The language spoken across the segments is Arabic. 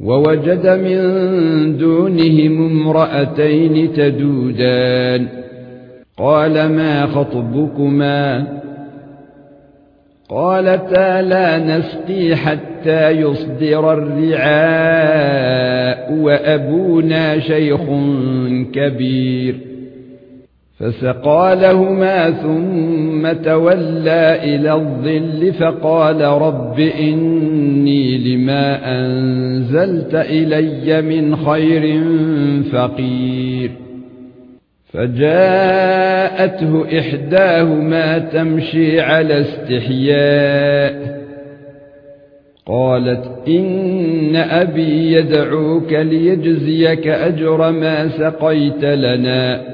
ووجد من دونهم امرأتين تدودان. قال ما خطبكما؟ قالتا لا نسقي حتى يصدر الرعاء وأبونا شيخ كبير. فسقى لهما ثم تولى إلى الظل فقال رب إني لما أنزلت إلي من خير فقير. فجاءته إحداهما تمشي على استحياء. قالت إن أبي يدعوك ليجزيك أجر ما سقيت لنا.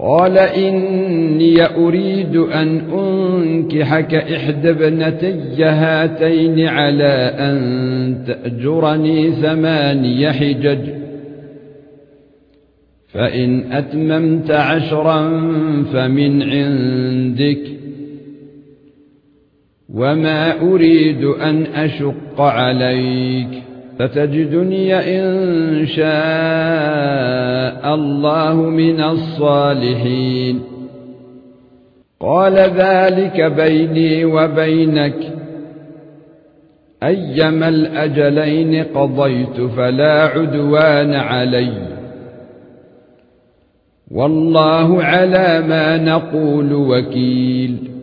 قال إني أريد أن أنكحك إحدى ابنتي هاتين على أن تأجرني ثماني حجج. فإن أتممت عشرا فمن عندك. وما أريد أن أشق عليك. فتجدني إن شاء الله من الصالحين. قال ذلك بيني وبينك. أيما الأجلين قضيت فلا عدوان علي. والله على ما نقول وكيل.